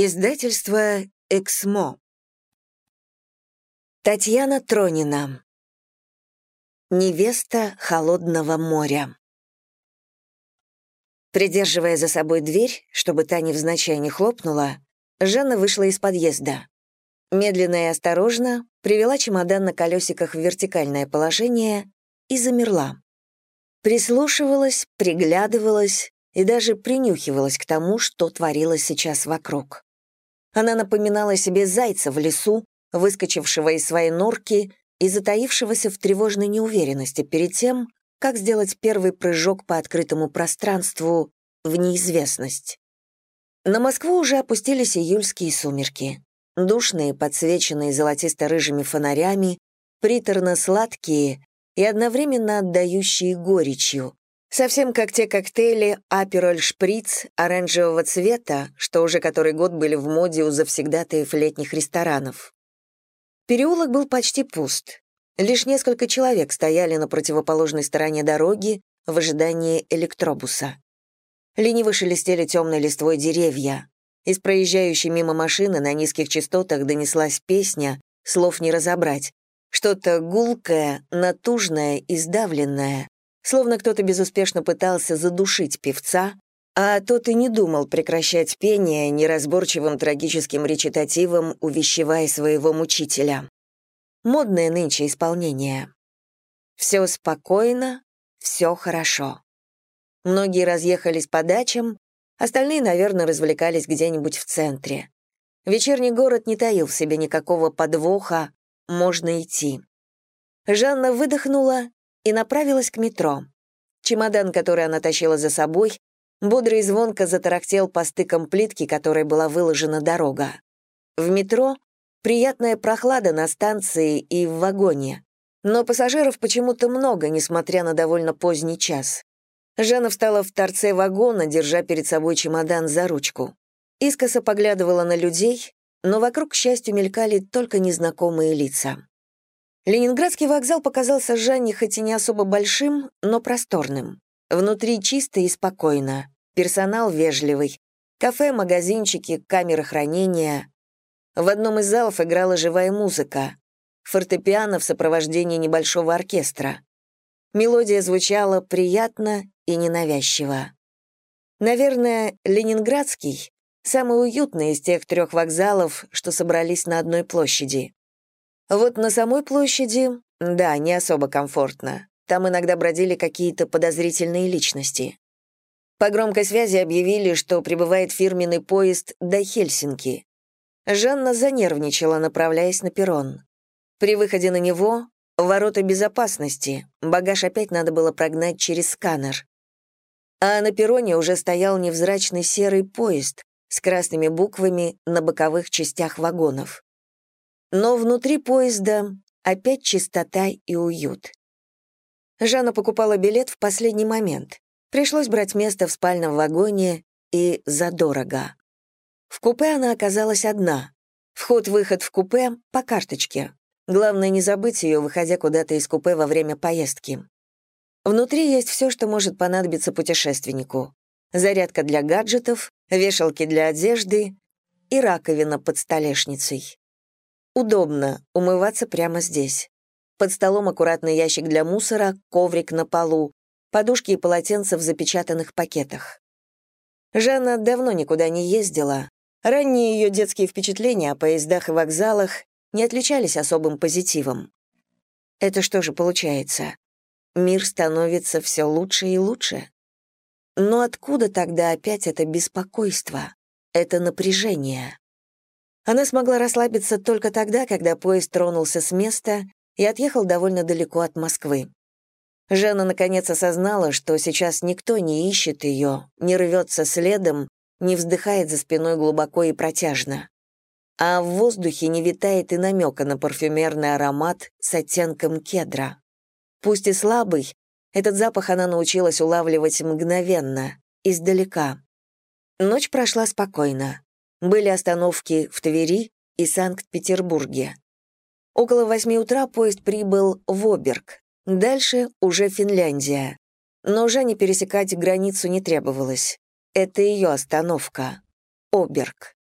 Издательство «Эксмо». Татьяна Тронина. Невеста холодного моря. Придерживая за собой дверь, чтобы та невзначай не хлопнула, Жанна вышла из подъезда. Медленно и осторожно привела чемодан на колесиках в вертикальное положение и замерла. Прислушивалась, приглядывалась и даже принюхивалась к тому, что творилось сейчас вокруг. Она напоминала себе зайца в лесу, выскочившего из своей норки и затаившегося в тревожной неуверенности перед тем, как сделать первый прыжок по открытому пространству в неизвестность. На Москву уже опустились июльские сумерки. Душные, подсвеченные золотисто-рыжими фонарями, приторно-сладкие и одновременно отдающие горечью, Совсем как те коктейли «Апероль Шприц» оранжевого цвета, что уже который год были в моде у завсегдатаев летних ресторанов. Переулок был почти пуст. Лишь несколько человек стояли на противоположной стороне дороги в ожидании электробуса. Лениво шелестели темной листвой деревья. Из проезжающей мимо машины на низких частотах донеслась песня, слов не разобрать. Что-то гулкое, натужное и сдавленное, словно кто-то безуспешно пытался задушить певца, а тот и не думал прекращать пение неразборчивым трагическим речитативом, увещевая своего мучителя. Модное нынче исполнение. Все спокойно, все хорошо. Многие разъехались по дачам, остальные, наверное, развлекались где-нибудь в центре. Вечерний город не таил в себе никакого подвоха, можно идти. Жанна выдохнула и направилась к метро. Чемодан, который она тащила за собой, бодро и звонко затарахтел по стыкам плитки, которой была выложена дорога. В метро приятная прохлада на станции и в вагоне. Но пассажиров почему-то много, несмотря на довольно поздний час. Жанна встала в торце вагона, держа перед собой чемодан за ручку. Искоса поглядывала на людей, но вокруг, к счастью, мелькали только незнакомые лица. Ленинградский вокзал показался Жанне хоть и не особо большим, но просторным. Внутри чисто и спокойно. Персонал вежливый. Кафе, магазинчики, камеры хранения. В одном из залов играла живая музыка. Фортепиано в сопровождении небольшого оркестра. Мелодия звучала приятно и ненавязчиво. Наверное, Ленинградский — самый уютный из тех трех вокзалов, что собрались на одной площади. Вот на самой площади, да, не особо комфортно. Там иногда бродили какие-то подозрительные личности. По громкой связи объявили, что прибывает фирменный поезд до Хельсинки. Жанна занервничала, направляясь на перрон. При выходе на него — ворота безопасности, багаж опять надо было прогнать через сканер. А на перроне уже стоял невзрачный серый поезд с красными буквами на боковых частях вагонов. Но внутри поезда опять чистота и уют. Жанна покупала билет в последний момент. Пришлось брать место в спальном вагоне и задорого. В купе она оказалась одна. Вход-выход в купе по карточке. Главное не забыть ее, выходя куда-то из купе во время поездки. Внутри есть все, что может понадобиться путешественнику. Зарядка для гаджетов, вешалки для одежды и раковина под столешницей. Удобно, умываться прямо здесь. Под столом аккуратный ящик для мусора, коврик на полу, подушки и полотенца в запечатанных пакетах. Жанна давно никуда не ездила. Ранние ее детские впечатления о поездах и вокзалах не отличались особым позитивом. Это что же получается? Мир становится все лучше и лучше. Но откуда тогда опять это беспокойство, это напряжение? Она смогла расслабиться только тогда, когда поезд тронулся с места и отъехал довольно далеко от Москвы. Жанна наконец осознала, что сейчас никто не ищет ее, не рвется следом, не вздыхает за спиной глубоко и протяжно. А в воздухе не витает и намека на парфюмерный аромат с оттенком кедра. Пусть и слабый, этот запах она научилась улавливать мгновенно, издалека. Ночь прошла спокойно. Были остановки в Твери и Санкт-Петербурге. Около восьми утра поезд прибыл в Оберг. Дальше уже Финляндия. Но Жанне пересекать границу не требовалось. Это ее остановка. Оберг.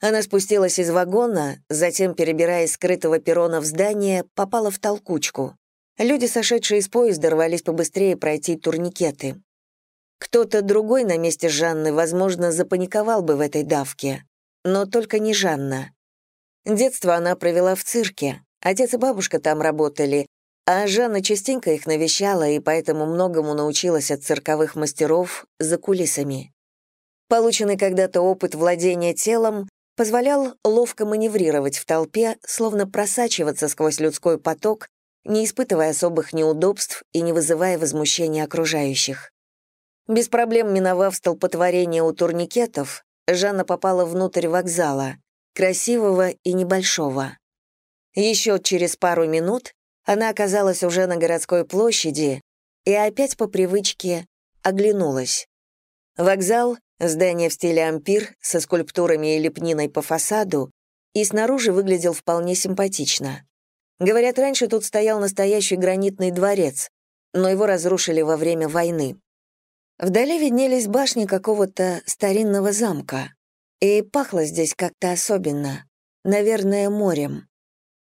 Она спустилась из вагона, затем, перебирая скрытого перрона в здание, попала в толкучку. Люди, сошедшие из поезда, рвались побыстрее пройти турникеты. Кто-то другой на месте Жанны, возможно, запаниковал бы в этой давке. Но только не Жанна. Детство она провела в цирке. Отец и бабушка там работали, а Жанна частенько их навещала и поэтому многому научилась от цирковых мастеров за кулисами. Полученный когда-то опыт владения телом позволял ловко маневрировать в толпе, словно просачиваться сквозь людской поток, не испытывая особых неудобств и не вызывая возмущения окружающих. Без проблем миновав столпотворение у турникетов, Жанна попала внутрь вокзала, красивого и небольшого. Еще через пару минут она оказалась уже на городской площади и опять по привычке оглянулась. Вокзал Здание в стиле ампир со скульптурами и лепниной по фасаду и снаружи выглядел вполне симпатично. Говорят, раньше тут стоял настоящий гранитный дворец, но его разрушили во время войны. Вдали виднелись башни какого-то старинного замка, и пахло здесь как-то особенно, наверное, морем.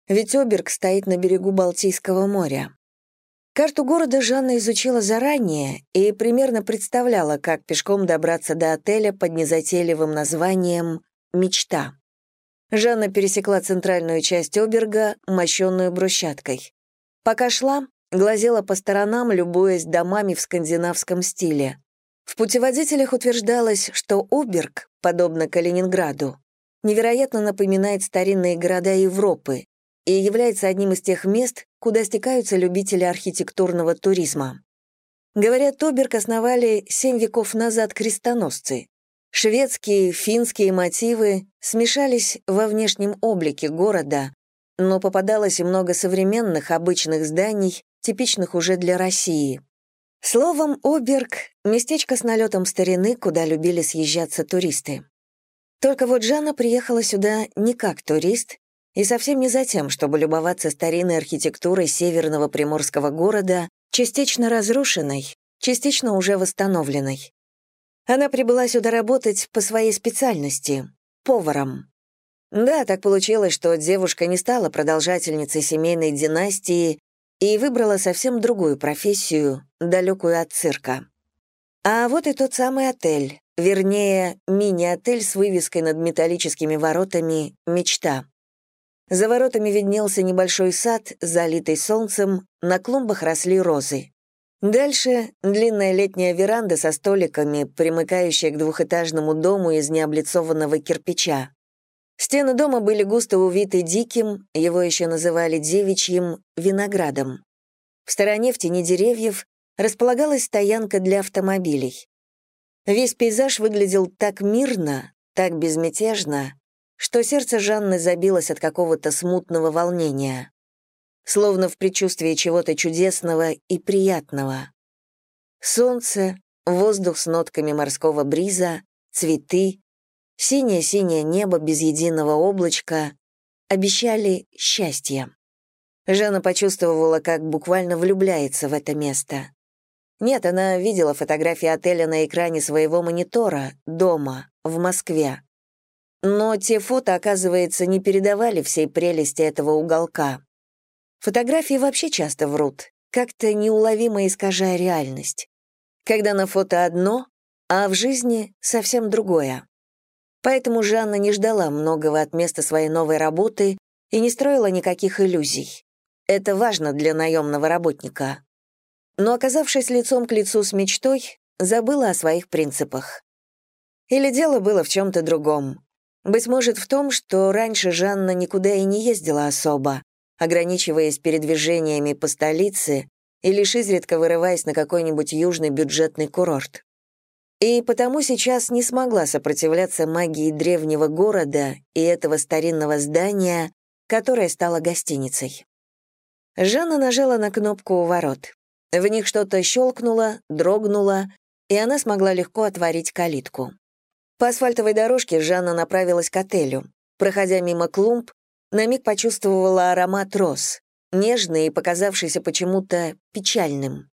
Ведь Оберг стоит на берегу Балтийского моря. Карту города Жанна изучила заранее и примерно представляла, как пешком добраться до отеля под незатейливым названием «Мечта». Жанна пересекла центральную часть Оберга, мощенную брусчаткой. Пока шла, глазела по сторонам, любуясь домами в скандинавском стиле. В путеводителях утверждалось, что Оберг, подобно Калининграду, невероятно напоминает старинные города Европы, и является одним из тех мест, куда стекаются любители архитектурного туризма. Говорят, Тоберг основали семь веков назад крестоносцы. Шведские, финские мотивы смешались во внешнем облике города, но попадалось и много современных обычных зданий, типичных уже для России. Словом, Оберг — местечко с налетом старины, куда любили съезжаться туристы. Только вот Жанна приехала сюда не как турист, и совсем не за тем, чтобы любоваться старинной архитектурой северного приморского города, частично разрушенной, частично уже восстановленной. Она прибыла сюда работать по своей специальности — поваром. Да, так получилось, что девушка не стала продолжательницей семейной династии и выбрала совсем другую профессию, далекую от цирка. А вот и тот самый отель, вернее, мини-отель с вывеской над металлическими воротами «Мечта». За воротами виднелся небольшой сад, залитый солнцем, на клумбах росли розы. Дальше — длинная летняя веранда со столиками, примыкающая к двухэтажному дому из необлицованного кирпича. Стены дома были густо увиты диким, его еще называли девичьим, виноградом. В стороне в тени деревьев располагалась стоянка для автомобилей. Весь пейзаж выглядел так мирно, так безмятежно, что сердце Жанны забилось от какого-то смутного волнения, словно в предчувствии чего-то чудесного и приятного. Солнце, воздух с нотками морского бриза, цветы, синее-синее небо без единого облачка обещали счастье. Жанна почувствовала, как буквально влюбляется в это место. Нет, она видела фотографии отеля на экране своего монитора, дома, в Москве. Но те фото, оказывается, не передавали всей прелести этого уголка. Фотографии вообще часто врут, как-то неуловимо искажая реальность. Когда на фото одно, а в жизни совсем другое. Поэтому Жанна не ждала многого от места своей новой работы и не строила никаких иллюзий. Это важно для наемного работника. Но, оказавшись лицом к лицу с мечтой, забыла о своих принципах. Или дело было в чем-то другом. Быть может, в том, что раньше Жанна никуда и не ездила особо, ограничиваясь передвижениями по столице и лишь изредка вырываясь на какой-нибудь южный бюджетный курорт. И потому сейчас не смогла сопротивляться магии древнего города и этого старинного здания, которое стало гостиницей. Жанна нажала на кнопку у ворот. В них что-то щелкнуло, дрогнуло, и она смогла легко отворить калитку. По асфальтовой дорожке Жанна направилась к отелю. Проходя мимо клумб, на миг почувствовала аромат роз, нежный и показавшийся почему-то печальным.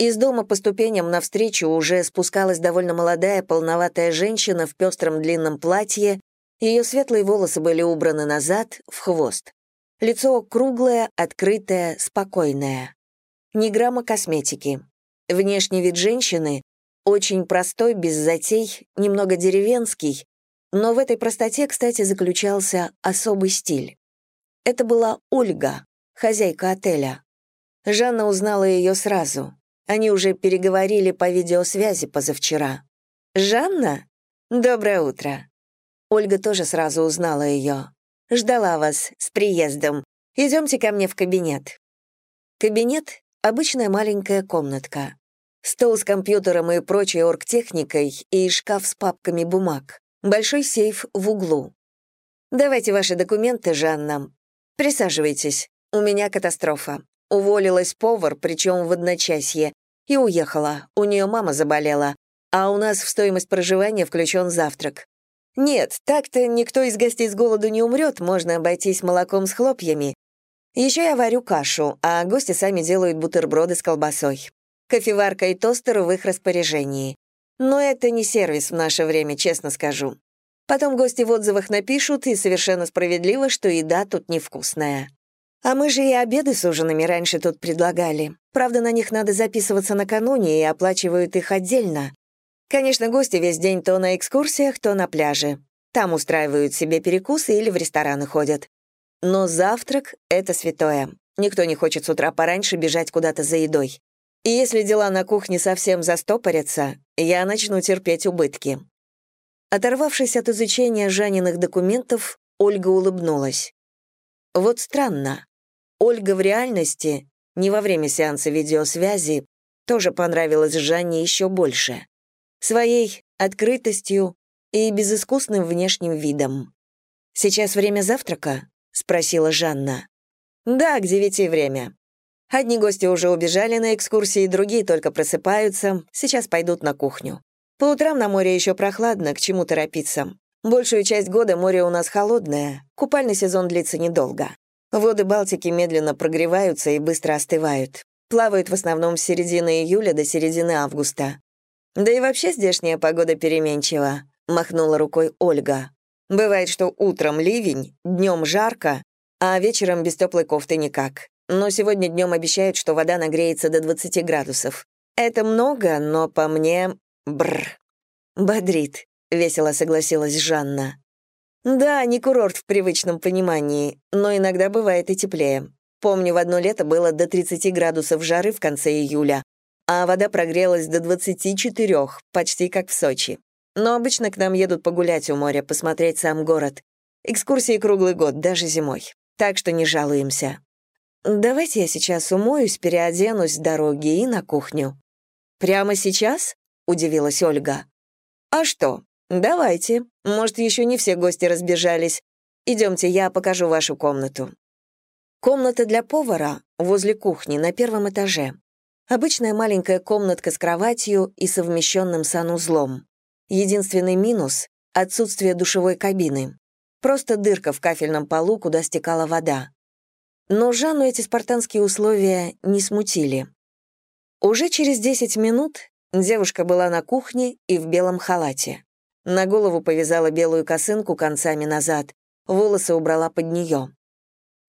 Из дома по ступеням навстречу уже спускалась довольно молодая полноватая женщина в пестром длинном платье Ее светлые волосы были убраны назад, в хвост. Лицо круглое, открытое, спокойное. Ни грамма косметики. Внешний вид женщины очень простой, без затей, немного деревенский, но в этой простоте, кстати, заключался особый стиль. Это была Ольга, хозяйка отеля. Жанна узнала ее сразу. Они уже переговорили по видеосвязи позавчера. «Жанна? Доброе утро». Ольга тоже сразу узнала ее. «Ждала вас с приездом. Идемте ко мне в кабинет». Кабинет — обычная маленькая комнатка. Стол с компьютером и прочей оргтехникой и шкаф с папками бумаг. Большой сейф в углу. «Давайте ваши документы, Жанна. Присаживайтесь. У меня катастрофа. Уволилась повар, причем в одночасье, и уехала. У нее мама заболела. А у нас в стоимость проживания включен завтрак. Нет, так-то никто из гостей с голоду не умрет, можно обойтись молоком с хлопьями. Еще я варю кашу, а гости сами делают бутерброды с колбасой. Кофеварка и тостер в их распоряжении. Но это не сервис в наше время, честно скажу. Потом гости в отзывах напишут, и совершенно справедливо, что еда тут невкусная. А мы же и обеды с ужинами раньше тут предлагали. Правда, на них надо записываться накануне и оплачивают их отдельно. Конечно, гости весь день то на экскурсиях, то на пляже. Там устраивают себе перекусы или в рестораны ходят. Но завтрак — это святое. Никто не хочет с утра пораньше бежать куда-то за едой. И если дела на кухне совсем застопорятся, я начну терпеть убытки. Оторвавшись от изучения Жаниных документов, Ольга улыбнулась. Вот странно. Ольга в реальности, не во время сеанса видеосвязи, тоже понравилась Жанне еще больше. Своей открытостью и безыскусным внешним видом. «Сейчас время завтрака?» — спросила Жанна. «Да, к девяти время. Одни гости уже убежали на экскурсии, другие только просыпаются, сейчас пойдут на кухню. По утрам на море еще прохладно, к чему торопиться. Большую часть года море у нас холодное, купальный сезон длится недолго. Воды Балтики медленно прогреваются и быстро остывают. Плавают в основном с середины июля до середины августа. Да и вообще здешняя погода переменчива, махнула рукой Ольга. Бывает, что утром ливень, днем жарко, а вечером без теплой кофты никак. Но сегодня днем обещают, что вода нагреется до 20 градусов. Это много, но по мне... Бррр. Бодрит, весело согласилась Жанна. Да, не курорт в привычном понимании, но иногда бывает и теплее. Помню, в одно лето было до 30 градусов жары в конце июля, а вода прогрелась до 24, почти как в Сочи. Но обычно к нам едут погулять у моря, посмотреть сам город. Экскурсии круглый год, даже зимой. Так что не жалуемся. Давайте я сейчас умоюсь, переоденусь с дороги и на кухню. Прямо сейчас? Удивилась Ольга. А что, «Давайте. Может, еще не все гости разбежались. Идемте, я покажу вашу комнату». Комната для повара возле кухни на первом этаже. Обычная маленькая комнатка с кроватью и совмещенным санузлом. Единственный минус — отсутствие душевой кабины. Просто дырка в кафельном полу, куда стекала вода. Но Жанну эти спартанские условия не смутили. Уже через 10 минут девушка была на кухне и в белом халате. На голову повязала белую косынку концами назад, волосы убрала под нее.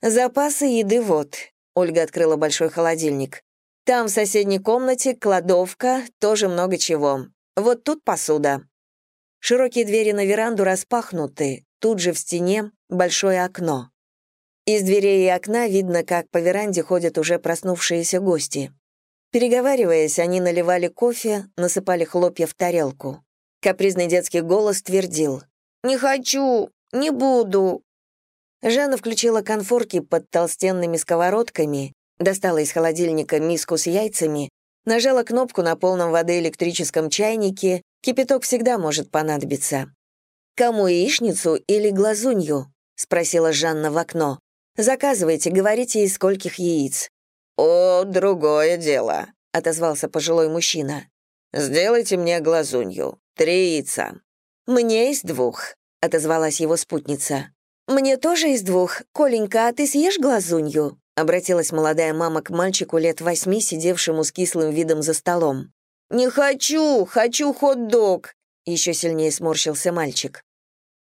«Запасы еды вот», — Ольга открыла большой холодильник. «Там в соседней комнате кладовка, тоже много чего. Вот тут посуда». Широкие двери на веранду распахнуты, тут же в стене большое окно. Из дверей и окна видно, как по веранде ходят уже проснувшиеся гости. Переговариваясь, они наливали кофе, насыпали хлопья в тарелку. Капризный детский голос твердил. «Не хочу! Не буду!» Жанна включила конфорки под толстенными сковородками, достала из холодильника миску с яйцами, нажала кнопку на полном воды электрическом чайнике, кипяток всегда может понадобиться. «Кому яичницу или глазунью?» — спросила Жанна в окно. «Заказывайте, говорите, из скольких яиц». «О, другое дело», — отозвался пожилой мужчина. «Сделайте мне глазунью. Три яйца». «Мне из двух», — отозвалась его спутница. «Мне тоже из двух. Коленька, а ты съешь глазунью?» — обратилась молодая мама к мальчику лет восьми, сидевшему с кислым видом за столом. «Не хочу! Хочу хот-дог!» — еще сильнее сморщился мальчик.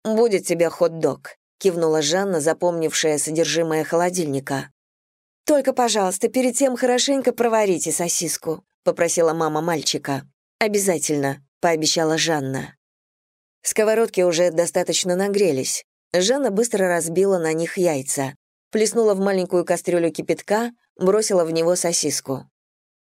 будет тебе хот-дог», — кивнула Жанна, запомнившая содержимое холодильника. «Только, пожалуйста, перед тем хорошенько проварите сосиску», — попросила мама мальчика. «Обязательно», — пообещала Жанна. Сковородки уже достаточно нагрелись. Жанна быстро разбила на них яйца, плеснула в маленькую кастрюлю кипятка, бросила в него сосиску.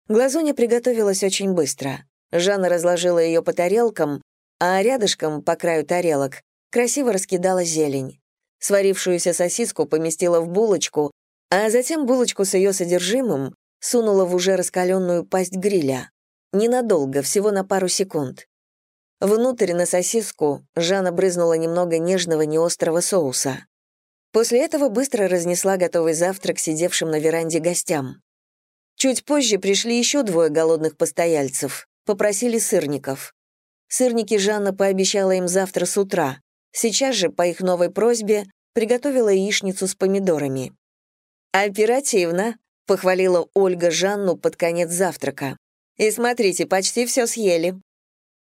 Глазуня приготовилась очень быстро. Жанна разложила ее по тарелкам, а рядышком, по краю тарелок, красиво раскидала зелень. Сварившуюся сосиску поместила в булочку, а затем булочку с ее содержимым сунула в уже раскаленную пасть гриля. Ненадолго, всего на пару секунд. Внутрь на сосиску Жанна брызнула немного нежного неострого соуса. После этого быстро разнесла готовый завтрак сидевшим на веранде гостям. Чуть позже пришли еще двое голодных постояльцев, попросили сырников. Сырники Жанна пообещала им завтра с утра. Сейчас же, по их новой просьбе, приготовила яичницу с помидорами. «Оперативно», — похвалила Ольга Жанну под конец завтрака. «И смотрите, почти все съели».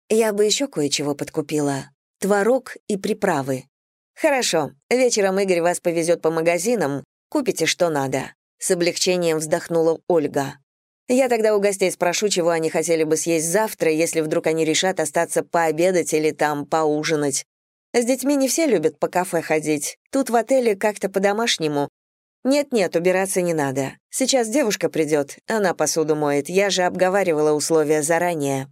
«Я бы еще кое-чего подкупила. Творог и приправы». «Хорошо, вечером Игорь вас повезет по магазинам, купите что надо», — с облегчением вздохнула Ольга. Я тогда у гостей спрошу, чего они хотели бы съесть завтра, если вдруг они решат остаться пообедать или там поужинать. С детьми не все любят по кафе ходить. Тут в отеле как-то по-домашнему. Нет-нет, убираться не надо. Сейчас девушка придет, она посуду моет. Я же обговаривала условия заранее.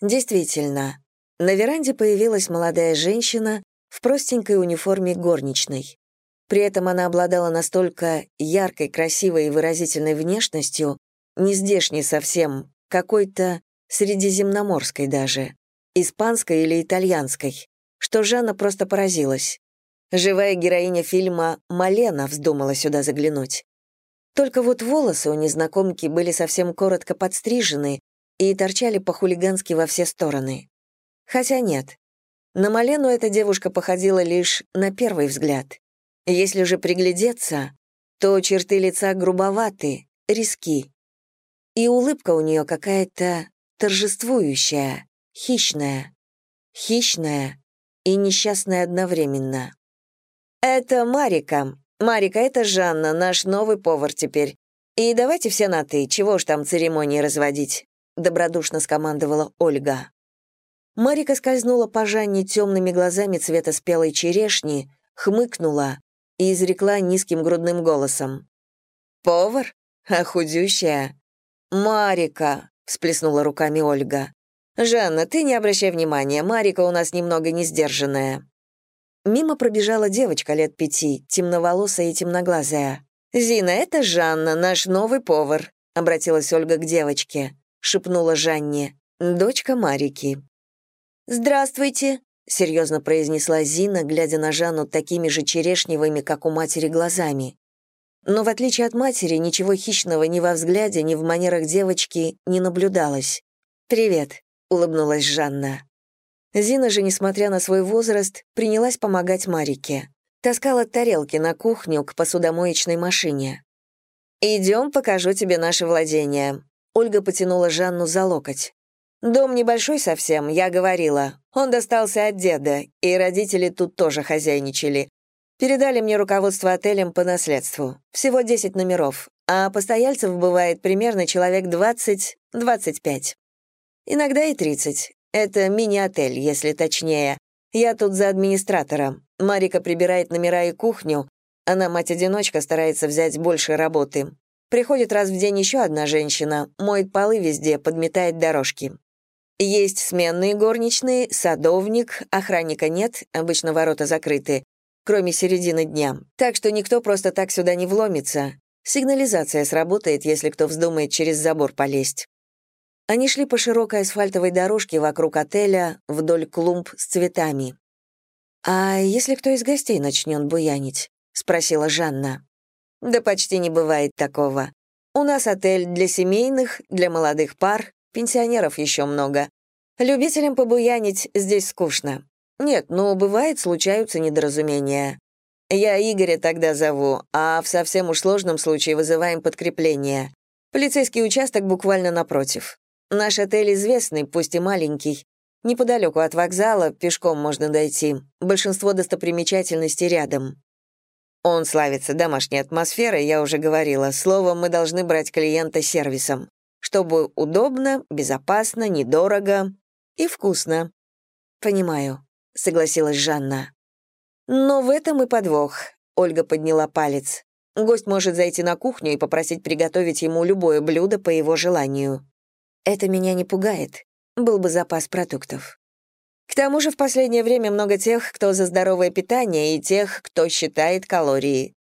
Действительно, на веранде появилась молодая женщина в простенькой униформе горничной. При этом она обладала настолько яркой, красивой и выразительной внешностью, не здешней совсем, какой-то средиземноморской даже, испанской или итальянской, что Жанна просто поразилась. Живая героиня фильма «Малена» вздумала сюда заглянуть. Только вот волосы у незнакомки были совсем коротко подстрижены и торчали по-хулигански во все стороны. Хотя нет, на Малену эта девушка походила лишь на первый взгляд. Если же приглядеться, то черты лица грубоваты, риски, и улыбка у нее какая-то торжествующая, хищная. Хищная и несчастная одновременно. «Это Марика. Марика, это Жанна, наш новый повар теперь. И давайте все на «ты», чего ж там церемонии разводить», — добродушно скомандовала Ольга. Марика скользнула по Жанне темными глазами цвета спелой черешни, хмыкнула и изрекла низким грудным голосом. «Повар? А худющая? «Марика», — всплеснула руками Ольга. «Жанна, ты не обращай внимания, Марика у нас немного несдержанная». Мимо пробежала девочка лет пяти, темноволосая и темноглазая. «Зина, это Жанна, наш новый повар», — обратилась Ольга к девочке. Шепнула Жанне. «Дочка Марики». «Здравствуйте», — серьезно произнесла Зина, глядя на Жанну такими же черешневыми, как у матери, глазами. Но в отличие от матери, ничего хищного ни во взгляде, ни в манерах девочки не наблюдалось. «Привет», — улыбнулась Жанна. Зина же, несмотря на свой возраст, принялась помогать Марике. Таскала тарелки на кухню к посудомоечной машине. «Идем, покажу тебе наше владение». Ольга потянула Жанну за локоть. «Дом небольшой совсем, я говорила. Он достался от деда, и родители тут тоже хозяйничали. Передали мне руководство отелем по наследству. Всего 10 номеров, а постояльцев бывает примерно человек 20-25. Иногда и 30. Это мини-отель, если точнее. Я тут за администратора. Марика прибирает номера и кухню. Она, мать-одиночка, старается взять больше работы. Приходит раз в день еще одна женщина, моет полы везде, подметает дорожки. Есть сменные горничные, садовник, охранника нет, обычно ворота закрыты, кроме середины дня, так что никто просто так сюда не вломится. Сигнализация сработает, если кто вздумает через забор полезть. Они шли по широкой асфальтовой дорожке вокруг отеля, вдоль клумб с цветами. «А если кто из гостей начнет буянить?» — спросила Жанна. «Да почти не бывает такого. У нас отель для семейных, для молодых пар, пенсионеров еще много. Любителям побуянить здесь скучно. Нет, ну, бывает, случаются недоразумения. Я Игоря тогда зову, а в совсем уж сложном случае вызываем подкрепление. Полицейский участок буквально напротив. Наш отель известный, пусть и маленький. Неподалеку от вокзала пешком можно дойти. Большинство достопримечательностей рядом. Он славится домашней атмосферой, я уже говорила. Словом, мы должны брать клиента сервисом. Чтобы удобно, безопасно, недорого и вкусно. «Понимаю», — согласилась Жанна. «Но в этом и подвох», — Ольга подняла палец. «Гость может зайти на кухню и попросить приготовить ему любое блюдо по его желанию. Это меня не пугает. Был бы запас продуктов. К тому же в последнее время много тех, кто за здоровое питание, и тех, кто считает калории.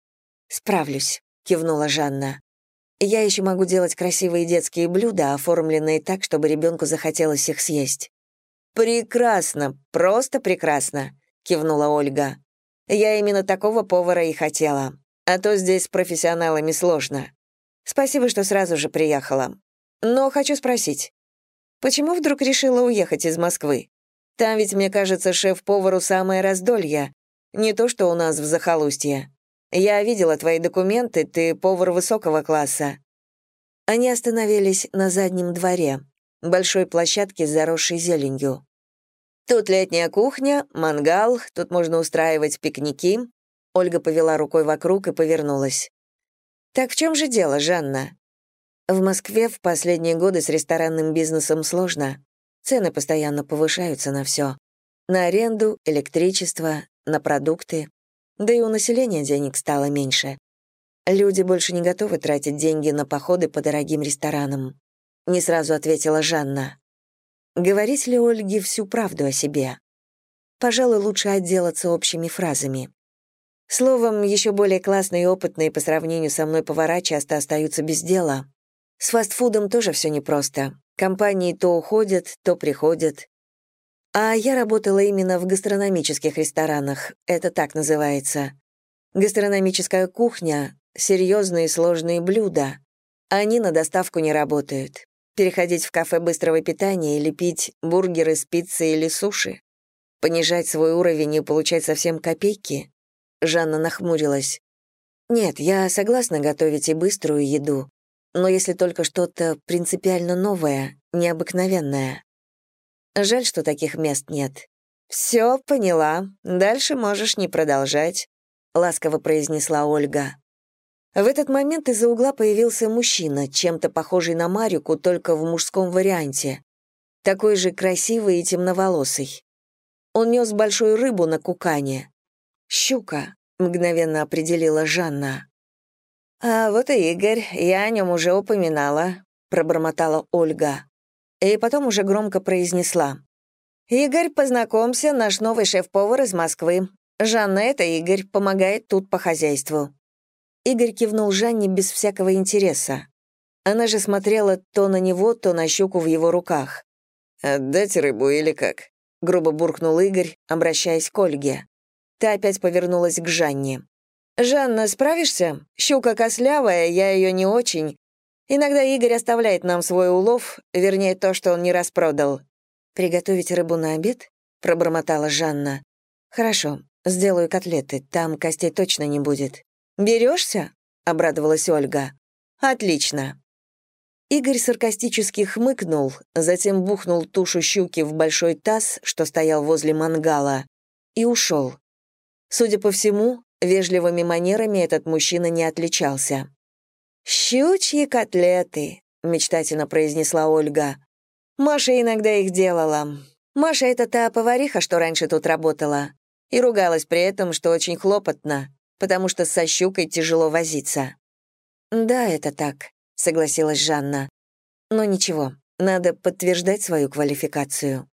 «Справлюсь», — кивнула Жанна. «Я еще могу делать красивые детские блюда, оформленные так, чтобы ребенку захотелось их съесть». «Прекрасно, просто прекрасно», — кивнула Ольга. «Я именно такого повара и хотела. А то здесь с профессионалами сложно. Спасибо, что сразу же приехала. Но хочу спросить, почему вдруг решила уехать из Москвы? Там ведь, мне кажется, шеф-повару самое раздолье. Не то, что у нас в захолустье. Я видела твои документы, ты повар высокого класса». Они остановились на заднем дворе, большой площадке с заросшей зеленью. «Тут летняя кухня, мангал, тут можно устраивать пикники». Ольга повела рукой вокруг и повернулась. «Так в чем же дело, Жанна? В Москве в последние годы с ресторанным бизнесом сложно. Цены постоянно повышаются на все. На аренду, электричество, на продукты. Да и у населения денег стало меньше. Люди больше не готовы тратить деньги на походы по дорогим ресторанам. Не сразу ответила Жанна. Говорить ли Ольге всю правду о себе? Пожалуй, лучше отделаться общими фразами. Словом, еще более классные и опытные по сравнению со мной повара часто остаются без дела. С фастфудом тоже все непросто. Компании то уходят, то приходят. А я работала именно в гастрономических ресторанах, это так называется. Гастрономическая кухня — серьезные сложные блюда. Они на доставку не работают. Переходить в кафе быстрого питания или пить бургеры с пиццей или суши? Понижать свой уровень и получать совсем копейки? Жанна нахмурилась. Нет, я согласна готовить и быструю еду, но если только что-то принципиально новое, необыкновенное. Жаль, что таких мест нет. «Все, поняла. Дальше можешь не продолжать», — ласково произнесла Ольга. В этот момент из-за угла появился мужчина, чем-то похожий на Марику, только в мужском варианте. Такой же красивый и темноволосый. Он нес большую рыбу на кукане. «Щука», — мгновенно определила Жанна. «А вот и Игорь, я о нем уже упоминала», — пробормотала Ольга. И потом уже громко произнесла. «Игорь, познакомься, наш новый шеф-повар из Москвы. Жанна — это Игорь, помогает тут по хозяйству». Игорь кивнул Жанне без всякого интереса. Она же смотрела то на него, то на щуку в его руках. «Отдать рыбу или как?» — грубо буркнул Игорь, обращаясь к Ольге. Та опять повернулась к Жанне. «Жанна, справишься? Щука кослявая, я ее не очень. Иногда Игорь оставляет нам свой улов, вернее, то, что он не распродал». «Приготовить рыбу на обед?» — пробормотала Жанна. «Хорошо, сделаю котлеты, там костей точно не будет». «Берешься?» — обрадовалась Ольга. «Отлично». Игорь саркастически хмыкнул, затем бухнул тушу щуки в большой таз, что стоял возле мангала, и ушел. Судя по всему, Вежливыми манерами этот мужчина не отличался. «Щучьи котлеты», — мечтательно произнесла Ольга. «Маша иногда их делала. Маша — это та повариха, что раньше тут работала. И ругалась при этом, что очень хлопотно, потому что со щукой тяжело возиться». «Да, это так», — согласилась Жанна. «Но ничего, надо подтверждать свою квалификацию».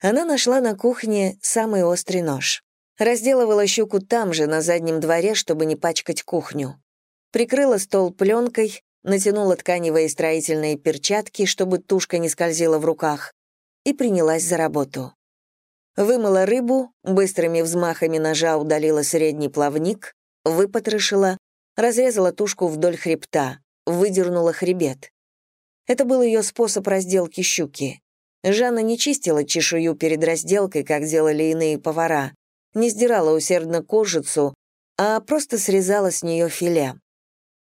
Она нашла на кухне самый острый нож. Разделывала щуку там же, на заднем дворе, чтобы не пачкать кухню. Прикрыла стол пленкой, натянула тканевые строительные перчатки, чтобы тушка не скользила в руках, и принялась за работу. Вымыла рыбу, быстрыми взмахами ножа удалила средний плавник, выпотрошила, разрезала тушку вдоль хребта, выдернула хребет. Это был ее способ разделки щуки. Жанна не чистила чешую перед разделкой, как делали иные повара, не сдирала усердно кожицу, а просто срезала с нее филе.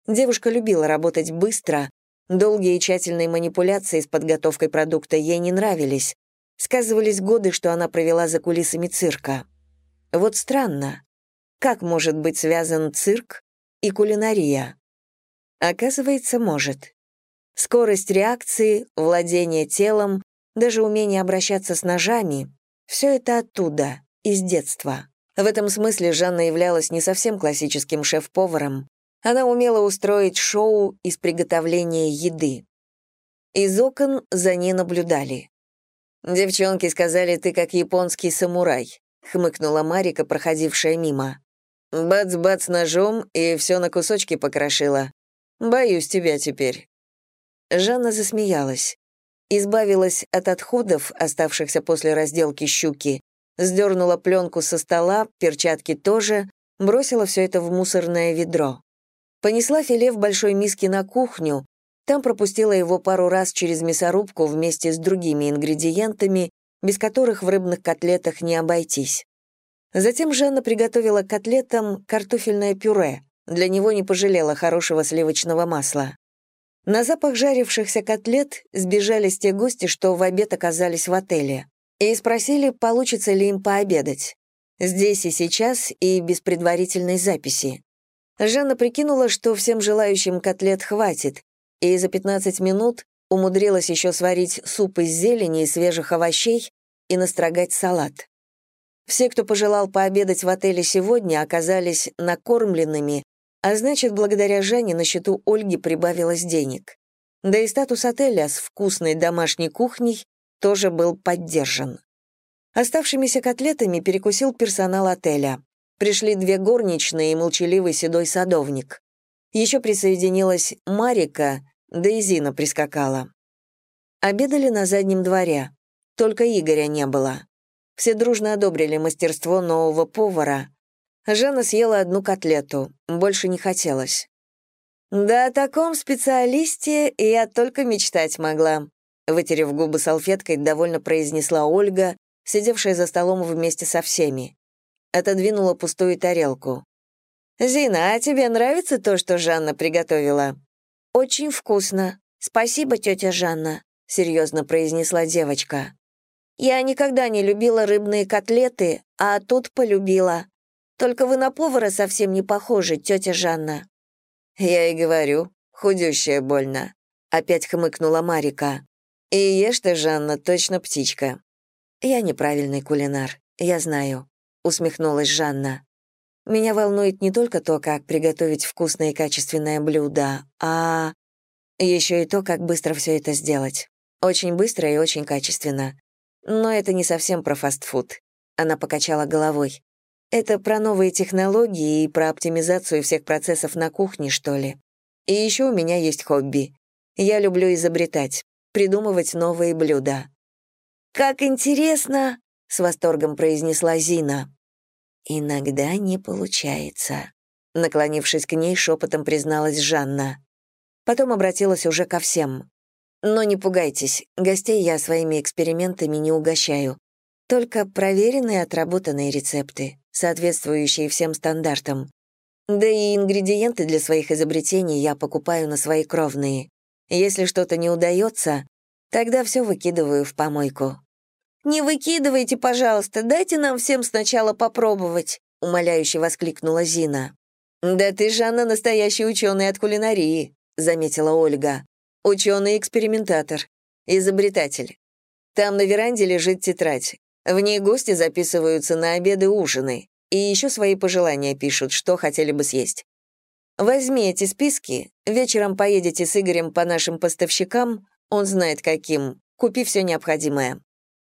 Девушка любила работать быстро, долгие и тщательные манипуляции с подготовкой продукта ей не нравились, Сказывались годы, что она провела за кулисами цирка. Вот странно, как может быть связан цирк и кулинария? Оказывается, может. Скорость реакции, владение телом, даже умение обращаться с ножами — все это оттуда, из детства. В этом смысле Жанна являлась не совсем классическим шеф-поваром. Она умела устроить шоу из приготовления еды. Из окон за ней наблюдали. «Девчонки сказали, ты как японский самурай», — хмыкнула Марика, проходившая мимо. «Бац-бац ножом и все на кусочки покрошила. Боюсь тебя теперь». Жанна засмеялась. Избавилась от отходов, оставшихся после разделки щуки, сдернула пленку со стола, перчатки тоже, бросила все это в мусорное ведро. Понесла филе в большой миске на кухню, там пропустила его пару раз через мясорубку вместе с другими ингредиентами, без которых в рыбных котлетах не обойтись. Затем Жанна приготовила котлетам картофельное пюре, для него не пожалела хорошего сливочного масла. На запах жарившихся котлет сбежались те гости, что в обед оказались в отеле, и спросили, получится ли им пообедать. Здесь и сейчас, и без предварительной записи. Жанна прикинула, что всем желающим котлет хватит, и за 15 минут умудрилась еще сварить суп из зелени и свежих овощей и настрогать салат. Все, кто пожелал пообедать в отеле сегодня, оказались накормленными, а значит, благодаря Жанне на счету Ольги прибавилось денег. Да и статус отеля с вкусной домашней кухней тоже был поддержан. Оставшимися котлетами перекусил персонал отеля. Пришли две горничные и молчаливый седой садовник. Еще присоединилась Марика, да и Зина прискакала. Обедали на заднем дворе. Только Игоря не было. Все дружно одобрили мастерство нового повара. Жанна съела одну котлету, больше не хотелось. «Да о таком специалисте я только мечтать могла», вытерев губы салфеткой, довольно произнесла Ольга, сидевшая за столом вместе со всеми. Отодвинула пустую тарелку. «Зина, а тебе нравится то, что Жанна приготовила?» «Очень вкусно. Спасибо, тетя Жанна», — серьезно произнесла девочка. «Я никогда не любила рыбные котлеты, а тут полюбила. Только вы на повара совсем не похожи, тетя Жанна». «Я и говорю, худющая больно», — опять хмыкнула Марика. «И ешь ты, Жанна, точно птичка». «Я неправильный кулинар, я знаю», — усмехнулась Жанна. Меня волнует не только то, как приготовить вкусное и качественное блюдо, а еще и то, как быстро все это сделать. Очень быстро и очень качественно. Но это не совсем про фастфуд. Она покачала головой. Это про новые технологии и про оптимизацию всех процессов на кухне, что ли. И еще у меня есть хобби. Я люблю изобретать, придумывать новые блюда. «Как интересно!» — с восторгом произнесла Зина. «Иногда не получается», — наклонившись к ней, шепотом призналась Жанна. Потом обратилась уже ко всем. «Но не пугайтесь, гостей я своими экспериментами не угощаю. Только проверенные отработанные рецепты, соответствующие всем стандартам. Да и ингредиенты для своих изобретений я покупаю на свои кровные. Если что-то не удается, тогда все выкидываю в помойку. «Не выкидывайте, пожалуйста, дайте нам всем сначала попробовать», — умоляюще воскликнула Зина. «Да ты, Жанна, настоящий ученый от кулинарии», — заметила Ольга. «Ученый-экспериментатор, изобретатель. Там на веранде лежит тетрадь. В ней гости записываются на обеды-ужины и еще свои пожелания пишут, что хотели бы съесть. Возьми эти списки, вечером поедете с Игорем по нашим поставщикам, он знает каким, купи все необходимое.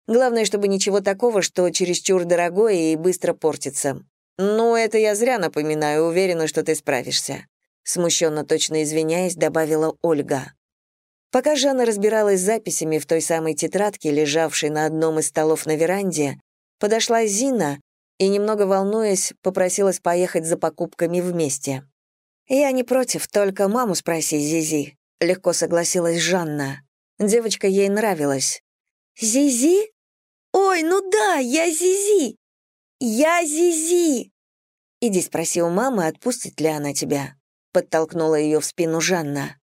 Главное, чтобы ничего такого, что чересчур дорогое и быстро портится. Ну, это я зря напоминаю, уверена, что ты справишься. Смущенно точно извиняясь, добавила Ольга. Пока Жанна разбиралась с записями в той самой тетрадке, лежавшей на одном из столов на веранде, подошла Зина и, немного волнуясь, попросилась поехать за покупками вместе. «Я не против, только маму спроси, Зизи», — легко согласилась Жанна. Девочка ей нравилась. «Зизи?» «Ой, ну да, я Зизи! Я Зизи!» «Иди спроси у мамы, отпустит ли она тебя», — подтолкнула ее в спину Жанна.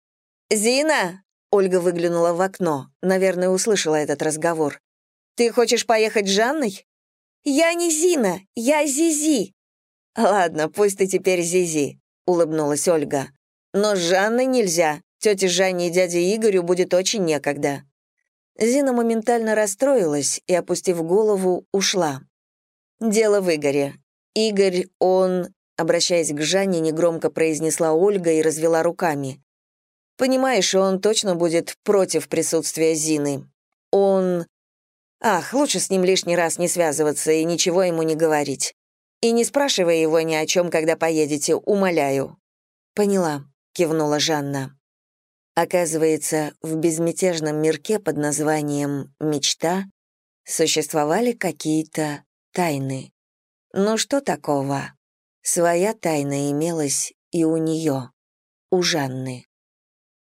«Зина!» — Ольга выглянула в окно, наверное, услышала этот разговор. Ты хочешь поехать с Жанной?» «Я не Зина, я Зизи». «Ладно, пусть ты теперь Зизи», — улыбнулась Ольга. «Но с Жанной нельзя. Тете Жанне и дяде Игорю будет очень некогда». Зина моментально расстроилась и, опустив голову, ушла. «Дело в Игоре. Игорь, он...» Обращаясь к Жанне, негромко произнесла Ольга и развела руками. «Понимаешь, он точно будет против присутствия Зины. Он... Ах, лучше с ним лишний раз не связываться и ничего ему не говорить. И не спрашивай его ни о чем, когда поедете, умоляю». «Поняла», — кивнула Жанна. Оказывается, в безмятежном мирке под названием «Мечта» существовали какие-то тайны. Ну что такого? Своя тайна имелась и у нее, у Жанны.